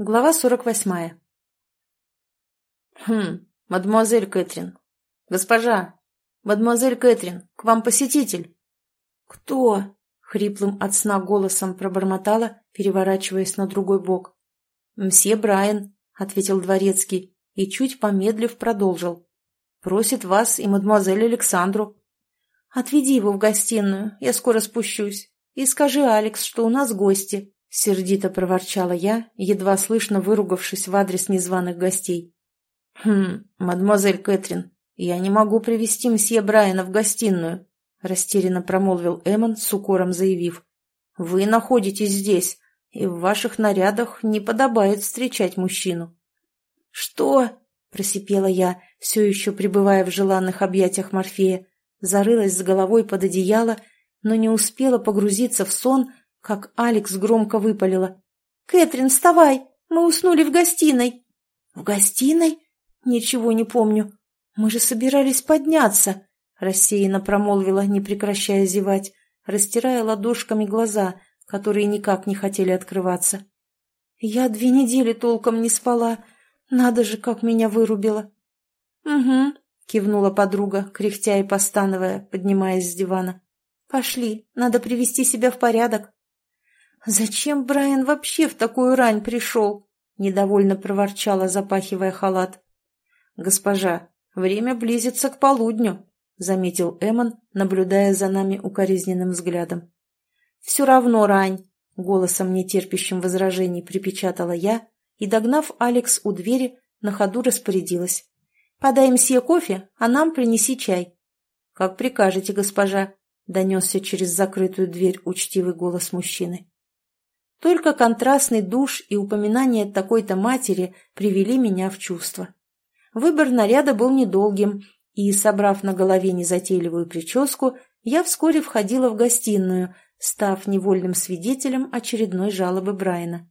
Глава сорок восьмая. «Хм, мадемуазель Кэтрин. Госпожа, мадемуазель Кэтрин, к вам посетитель». «Кто?» — хриплым от сна голосом пробормотала, переворачиваясь на другой бок. «Мсье Брайан», — ответил дворецкий и, чуть помедлив, продолжил. «Просит вас и мадемуазель Александру». «Отведи его в гостиную, я скоро спущусь. И скажи Алекс, что у нас гости». — сердито проворчала я, едва слышно выругавшись в адрес незваных гостей. «Хм, мадемуазель Кэтрин, я не могу привести мсье Брайана в гостиную», — растерянно промолвил Эммон, с укором заявив. «Вы находитесь здесь, и в ваших нарядах не подобает встречать мужчину». «Что?» — просипела я, все еще пребывая в желанных объятиях Морфея, зарылась с головой под одеяло, но не успела погрузиться в сон, как Алекс громко выпалила. «Кэтрин, вставай! Мы уснули в гостиной!» «В гостиной? Ничего не помню. Мы же собирались подняться!» Рассеянно промолвила, не прекращая зевать, растирая ладошками глаза, которые никак не хотели открываться. «Я две недели толком не спала. Надо же, как меня вырубило!» «Угу», — кивнула подруга, кряхтя и постановая, поднимаясь с дивана. «Пошли, надо привести себя в порядок». «Зачем Брайан вообще в такую рань пришел?» — недовольно проворчала, запахивая халат. «Госпожа, время близится к полудню», — заметил Эмон, наблюдая за нами укоризненным взглядом. «Все равно рань», — голосом нетерпящим возражений припечатала я и, догнав Алекс у двери, на ходу распорядилась. «Подай мсье кофе, а нам принеси чай». «Как прикажете, госпожа», — донесся через закрытую дверь учтивый голос мужчины. Только контрастный душ и упоминание такой-то матери привели меня в чувство. Выбор наряда был недолгим, и, собрав на голове незатейливую прическу, я вскоре входила в гостиную, став невольным свидетелем очередной жалобы Брайана.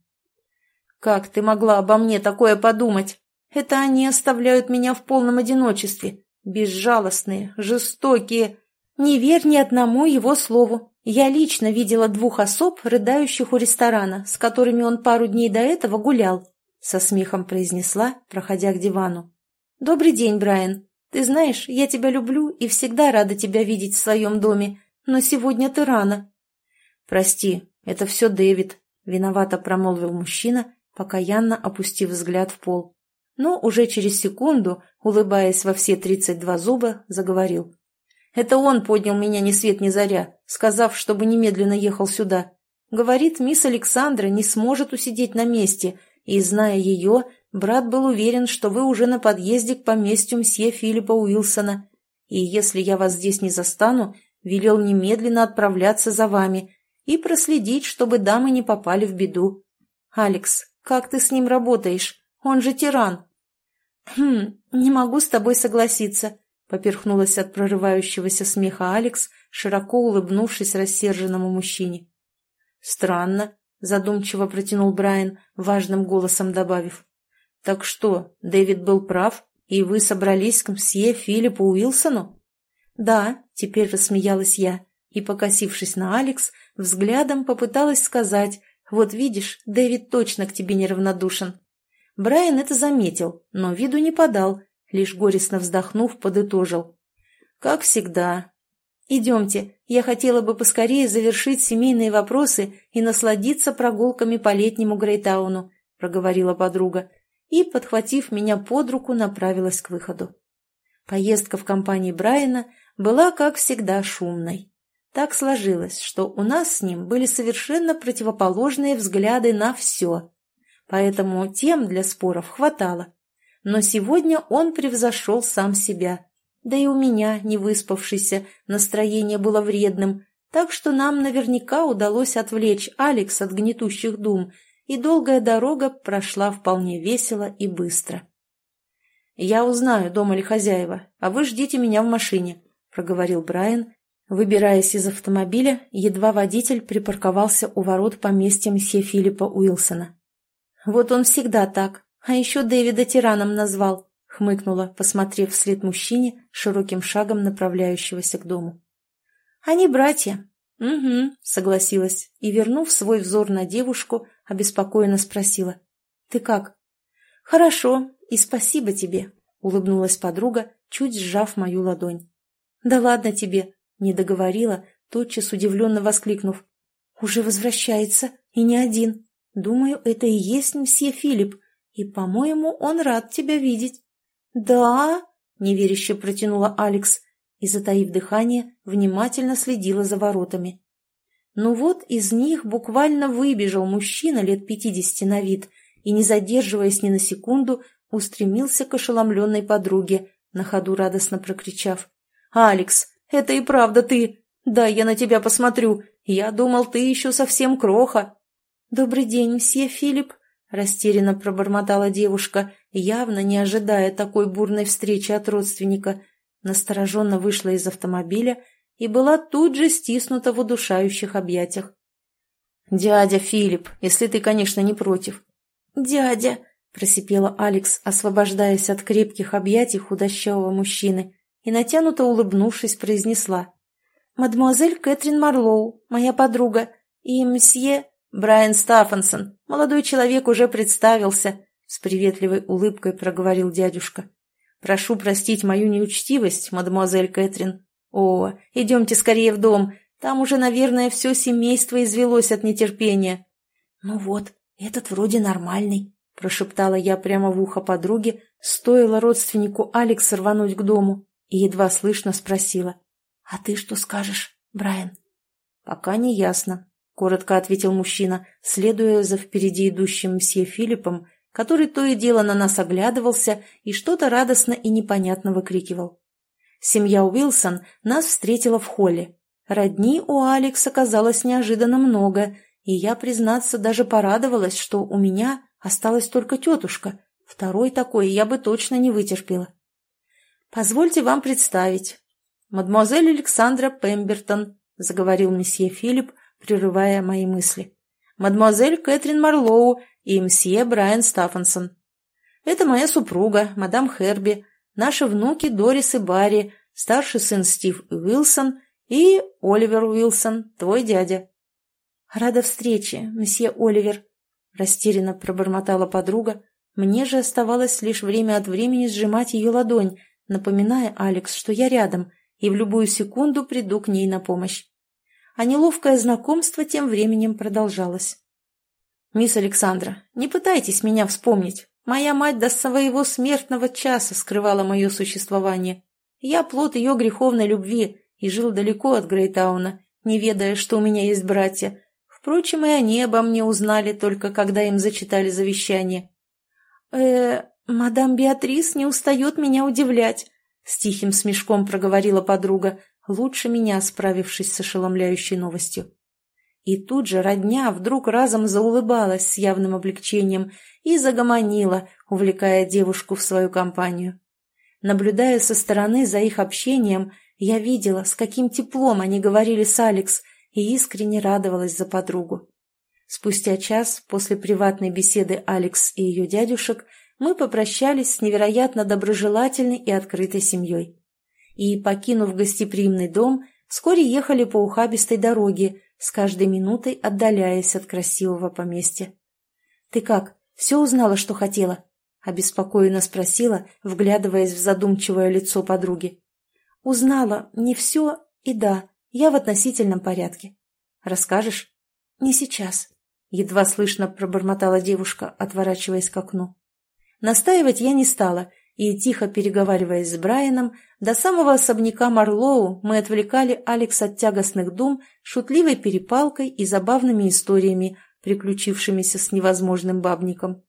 «Как ты могла обо мне такое подумать? Это они оставляют меня в полном одиночестве. Безжалостные, жестокие. Не верь ни одному его слову. Я лично видела двух особ, рыдающих у ресторана, с которыми он пару дней до этого гулял, — со смехом произнесла, проходя к дивану. «Добрый день, Брайан. Ты знаешь, я тебя люблю и всегда рада тебя видеть в своем доме, но сегодня ты рано». «Прости, это все Дэвид», — виновато промолвил мужчина, покаянно опустив взгляд в пол. Но уже через секунду, улыбаясь во все тридцать два зуба, заговорил. Это он поднял меня ни свет ни заря, сказав, чтобы немедленно ехал сюда. Говорит, мисс Александра не сможет усидеть на месте, и, зная ее, брат был уверен, что вы уже на подъезде к поместью мсье Филиппа Уилсона, и если я вас здесь не застану, велел немедленно отправляться за вами и проследить, чтобы дамы не попали в беду. Алекс, как ты с ним работаешь? Он же тиран. Хм, не могу с тобой согласиться. Поперхнулась от прорывающегося смеха Алекс, широко улыбнувшись рассерженному мужчине. «Странно», — задумчиво протянул Брайан, важным голосом добавив. «Так что, Дэвид был прав, и вы собрались к мсье Филиппу Уилсону?» «Да», — теперь рассмеялась я, и, покосившись на Алекс, взглядом попыталась сказать, «Вот видишь, Дэвид точно к тебе неравнодушен». Брайан это заметил, но виду не подал, Лишь горестно вздохнув, подытожил. «Как всегда. Идемте, я хотела бы поскорее завершить семейные вопросы и насладиться прогулками по летнему Грейтауну», — проговорила подруга, и, подхватив меня под руку, направилась к выходу. Поездка в компании Брайана была, как всегда, шумной. Так сложилось, что у нас с ним были совершенно противоположные взгляды на все. Поэтому тем для споров хватало но сегодня он превзошел сам себя. Да и у меня, не выспавшийся, настроение было вредным, так что нам наверняка удалось отвлечь Алекс от гнетущих дум, и долгая дорога прошла вполне весело и быстро. «Я узнаю, дома ли хозяева, а вы ждите меня в машине», — проговорил Брайан, выбираясь из автомобиля, едва водитель припарковался у ворот поместья мсье Филиппа Уилсона. «Вот он всегда так», а еще Дэвида тираном назвал, хмыкнула, посмотрев вслед мужчине, широким шагом направляющегося к дому. Они братья. Угу, согласилась и, вернув свой взор на девушку, обеспокоенно спросила. Ты как?» «Хорошо, и спасибо тебе», — улыбнулась подруга, чуть сжав мою ладонь. «Да ладно тебе», — не договорила, тотчас удивленно воскликнув. «Уже возвращается, и не один. Думаю, это и есть мсье Филипп, и, по-моему, он рад тебя видеть». «Да?» — неверяще протянула Алекс и, затаив дыхание, внимательно следила за воротами. Ну вот из них буквально выбежал мужчина лет пятидесяти на вид и, не задерживаясь ни на секунду, устремился к ошеломленной подруге, на ходу радостно прокричав. «Алекс, это и правда ты! Да, я на тебя посмотрю! Я думал, ты еще совсем кроха!» «Добрый день, мсье Филипп!» — растерянно пробормотала девушка, явно не ожидая такой бурной встречи от родственника. Настороженно вышла из автомобиля и была тут же стиснута в удушающих объятиях. «Дядя Филипп, если ты, конечно, не против». «Дядя!» — просипела Алекс, освобождаясь от крепких объятий худощавого мужчины, и, натянуто улыбнувшись, произнесла. «Мадемуазель Кэтрин Марлоу, моя подруга, и мсье Брайан Стаффансон, молодой человек уже представился», — с приветливой улыбкой проговорил дядюшка. «Прошу простить мою неучтивость, мадемуазель Кэтрин. О, идемте скорее в дом, там уже, наверное, все семейство извелось от нетерпения». «Ну вот, этот вроде нормальный», — прошептала я прямо в ухо подруге, стоило родственнику Алекс рвануть к дому, и едва слышно спросила. «А ты что скажешь, Брайан?» «Пока не ясно», — коротко ответил мужчина, следуя за впереди идущим мсье Филиппом, который то и дело на нас оглядывался и что-то радостно и непонятно выкрикивал. Семья Уилсон нас встретила в холле. Родни у Алекс оказалось неожиданно много, и я, признаться, даже порадовалась, что у меня осталась только тетушка. Второй такой я бы точно не вытерпела. «Позвольте вам представить. Мадемуазель Александра Пембертон», — заговорил месье Филипп, прерывая мои мысли. «Мадемуазель Кэтрин Марлоу и мсье Брайан Стаффансон. Это моя супруга, мадам Херби, наши внуки Дорис и Барри, старший сын Стив Уилсон и Оливер Уилсон, твой дядя». «Рада встрече, месье Оливер», — растерянно пробормотала подруга. Мне же оставалось лишь время от времени сжимать ее ладонь, напоминая Алекс, что я рядом и в любую секунду приду к ней на помощь. А неловкое знакомство тем временем продолжалось. «Мисс Александра, не пытайтесь меня вспомнить. Моя мать до своего смертного часа скрывала мое существование. Я плод ее греховной любви и жил далеко от Грейтауна, не ведая, что у меня есть братья. Впрочем, и они обо мне узнали только когда им зачитали завещание. э мадам Беатрис не устает меня удивлять», — с тихим смешком проговорила подруга, лучше меня справившись с ошеломляющей новостью. И тут же родня вдруг разом заулыбалась с явным облегчением и загомонила, увлекая девушку в свою компанию. Наблюдая со стороны за их общением, я видела, с каким теплом они говорили с Алекс, и искренне радовалась за подругу. Спустя час после приватной беседы Алекс и ее дядюшек мы попрощались с невероятно доброжелательной и открытой семьей. И, покинув гостеприимный дом, вскоре ехали по ухабистой дороге, с каждой минутой отдаляясь от красивого поместья. «Ты как, все узнала, что хотела?» — обеспокоенно спросила, вглядываясь в задумчивое лицо подруги. «Узнала не все, и да, я в относительном порядке. Расскажешь?» «Не сейчас», — едва слышно пробормотала девушка, отворачиваясь к окну. Настаивать я не стала, и, тихо переговариваясь с Брайаном, до самого особняка Марлоу мы отвлекали Алекс от тягостных дум шутливой перепалкой и забавными историями, приключившимися с невозможным бабником.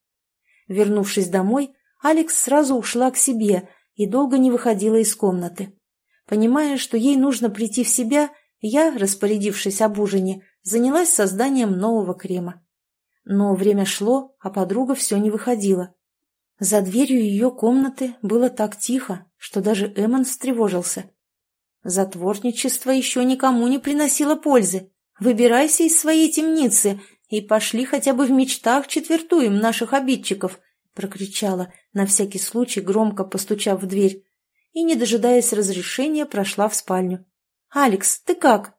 Вернувшись домой, Алекс сразу ушла к себе и долго не выходила из комнаты. Понимая, что ей нужно прийти в себя, я, распорядившись об ужине, занялась созданием нового крема. Но время шло, а подруга все не выходила. За дверью ее комнаты было так тихо, что даже Эммон встревожился. Затворничество еще никому не приносило пользы. Выбирайся из своей темницы и пошли хотя бы в мечтах четвертуем наших обидчиков, прокричала, на всякий случай громко постучав в дверь, и, не дожидаясь разрешения, прошла в спальню. «Алекс, ты как?»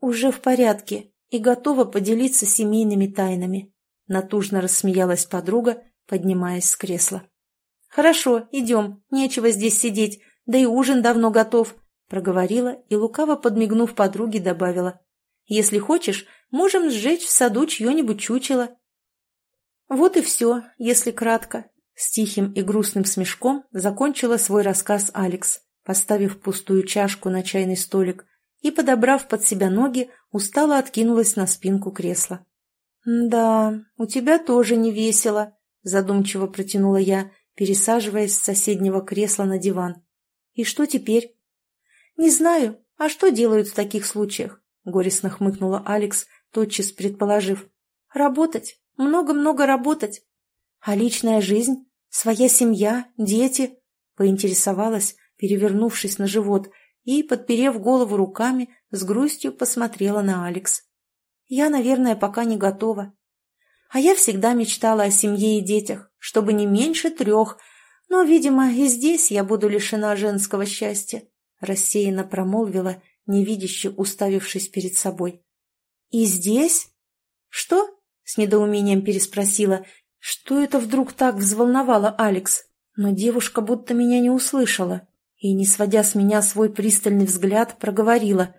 «Уже в порядке и готова поделиться семейными тайнами», — натужно рассмеялась подруга, поднимаясь с кресла. «Хорошо, идем, нечего здесь сидеть, да и ужин давно готов», — проговорила и, лукаво подмигнув подруге, добавила. «Если хочешь, можем сжечь в саду чье-нибудь чучело». Вот и все, если кратко. С тихим и грустным смешком закончила свой рассказ Алекс, поставив пустую чашку на чайный столик и, подобрав под себя ноги, устало откинулась на спинку кресла. «Да, у тебя тоже не весело», — задумчиво протянула я, пересаживаясь с соседнего кресла на диван. «И что теперь?» «Не знаю. А что делают в таких случаях?» — горестно хмыкнула Алекс, тотчас предположив. «Работать. Много-много работать. А личная жизнь? Своя семья? Дети?» — поинтересовалась, перевернувшись на живот, и, подперев голову руками, с грустью посмотрела на Алекс. «Я, наверное, пока не готова. А я всегда мечтала о семье и детях, чтобы не меньше трех, но, видимо, и здесь я буду лишена женского счастья», — рассеянно промолвила, невидяще уставившись перед собой. «И здесь?» «Что?» — с недоумением переспросила. «Что это вдруг так взволновало Алекс?» Но девушка будто меня не услышала и, не сводя с меня свой пристальный взгляд, проговорила.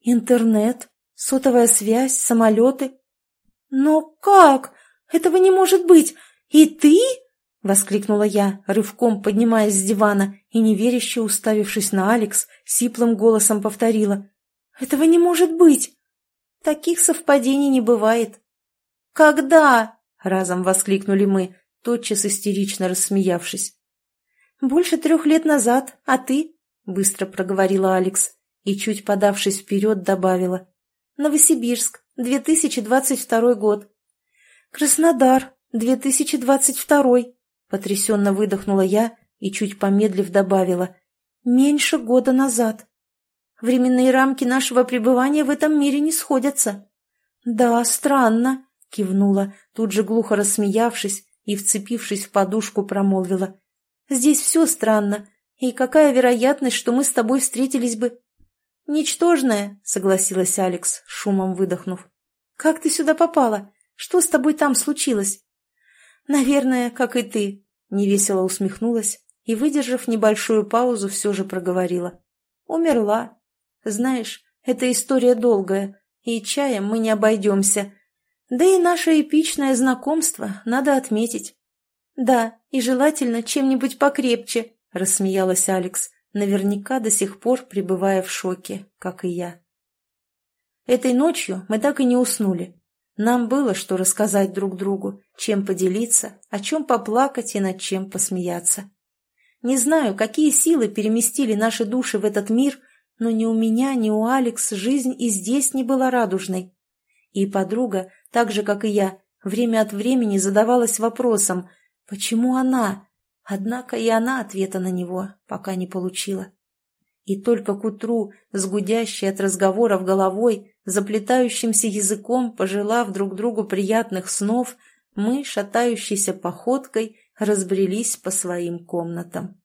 «Интернет? Сотовая связь? Самолеты?» «Но как? Этого не может быть! И ты?» — воскликнула я, рывком поднимаясь с дивана и, неверяще уставившись на Алекс, сиплым голосом повторила. «Этого не может быть! Таких совпадений не бывает!» «Когда?» — разом воскликнули мы, тотчас истерично рассмеявшись. «Больше трех лет назад, а ты?» — быстро проговорила Алекс и, чуть подавшись вперед, добавила. «Новосибирск, 2022 год». «Краснодар, 2022», — потрясенно выдохнула я и, чуть помедлив, добавила. «Меньше года назад». «Временные рамки нашего пребывания в этом мире не сходятся». «Да, странно», — кивнула, тут же глухо рассмеявшись и, вцепившись в подушку, промолвила. Здесь все странно. И какая вероятность, что мы с тобой встретились бы?» «Ничтожная», — согласилась Алекс, шумом выдохнув. «Как ты сюда попала? Что с тобой там случилось?» «Наверное, как и ты», — невесело усмехнулась и, выдержав небольшую паузу, все же проговорила. «Умерла. Знаешь, эта история долгая, и чаем мы не обойдемся. Да и наше эпичное знакомство надо отметить. «Да, и желательно чем-нибудь покрепче», — рассмеялась Алекс, наверняка до сих пор пребывая в шоке, как и я. Этой ночью мы так и не уснули. Нам было что рассказать друг другу, чем поделиться, о чем поплакать и над чем посмеяться. Не знаю, какие силы переместили наши души в этот мир, но ни у меня, ни у Алекс жизнь и здесь не была радужной. И подруга, так же, как и я, время от времени задавалась вопросом — Почему она? Однако и она ответа на него пока не получила. И только к утру, с гудящей от разговоров головой, заплетающимся языком, пожелав друг другу приятных снов, мы, шатающейся походкой, разбрелись по своим комнатам.